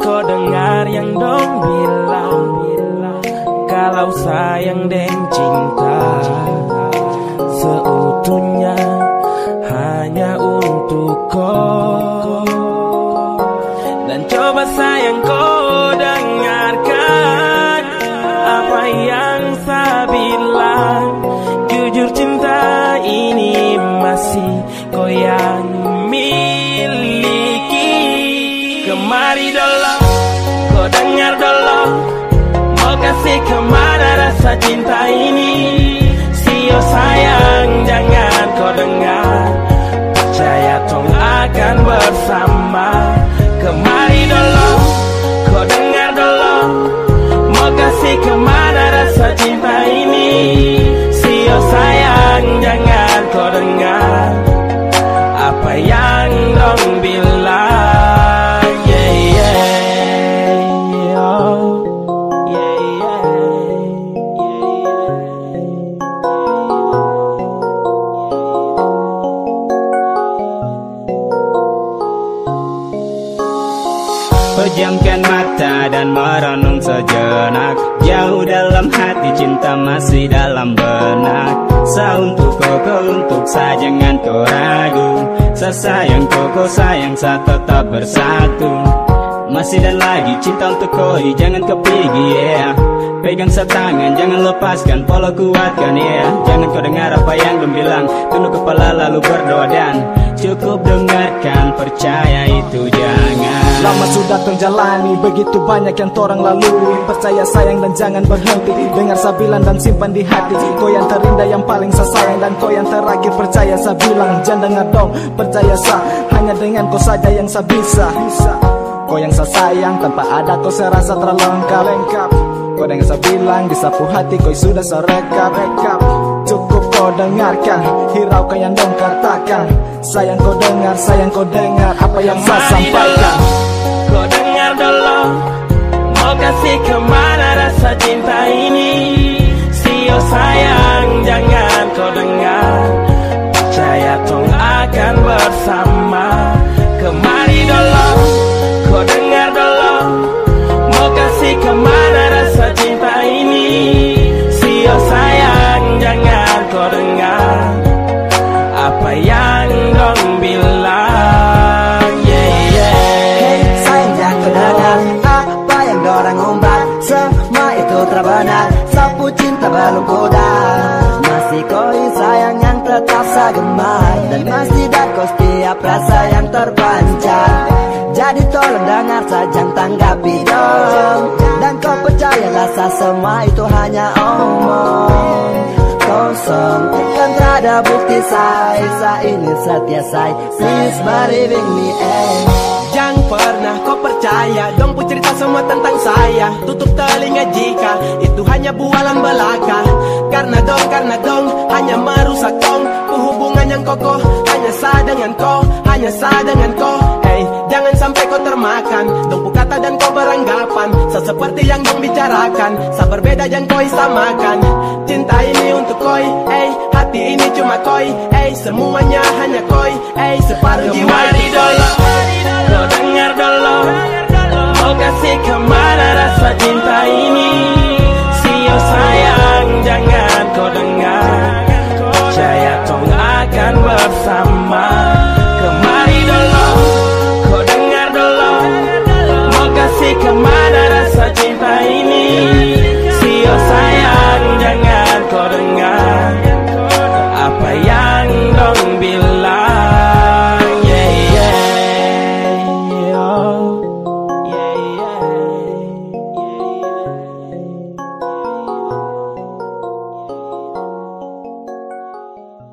Kau dengar yang dong bilang Kalau sayang dan cinta Seutuhnya Kemari dulu, kau dengar dulu Mau kasih ke mana rasa cinta ini? Sio sayang, jangan kau dengar. Percaya tong akan bersama Pejamkan mata dan merenung sejenak. Jauh dalam hati cinta masih dalam benak. Sa untuk kau untuk sa jangan kau ragu. Sa sayang kau, kau sayang sa tetap bersatu. Masih dan lagi cinta untuk kau jangan kau pergi yeah. Pegang sa tangan jangan lepaskan pola kuatkan yeah. Jangan kau dengar apa yang dong bilang Tunduk kepala lalu berdoa dan Cukup dengarkan percaya itu jangan. Lama sudah terjalani Begitu banyak yang torang lalui. Percaya sayang dan jangan berhenti Dengar sabilan dan simpan di hati. Kau yang terindah yang paling saya sayang Dan kau yang terakhir. Percaya saya bilang Jangan dengar dong percaya sa Hanya dengan kau saja yang saya bisa. Kau yang saya sayang Tanpa ada kau saya rasa terlengkap. Lengkap Kau dengan saya bilang Di sapu hati kau sudah saya rekap rekap kau dengarkan Hiraukan yang dong katakan. Sayang kau dengar, sayang kau dengar Apa yang saya sampaikan. Kau dengar dulu Mau kasih ke mana rasa cinta ini Semua itu terbenar Sapu cinta belum pudar Masih koi sayang yang tetap gemar Dan masih dah kau setiap rasa yang terpancar. Jadi tolong dengar saja tanggapi dong Dan kau percayalah sa semua itu hanya omong. Kosong kan ada bukti saya Sa ini setia saya Please believe me eh Pernah kau percaya? Dong pun cerita semua tentang saya. Tutup telinga jika Itu hanya bualan belaka. Karena dong, karena dong Hanya merusak dong Hubungan yang kokoh Hanya saya dengan kau Hanya saya dengan kau. Hey, jangan sampai kau termakan. Dong pu kata dan kau beranggapan. Seperti yang dong bicarakan. Sa berbeda jangan kau samakan. Cinta ini untuk koi Hey, hati ini cuma koi. Hey, semuanya hanya koi. Hey, separuh jiwa di dulu loca se camarada sua tinta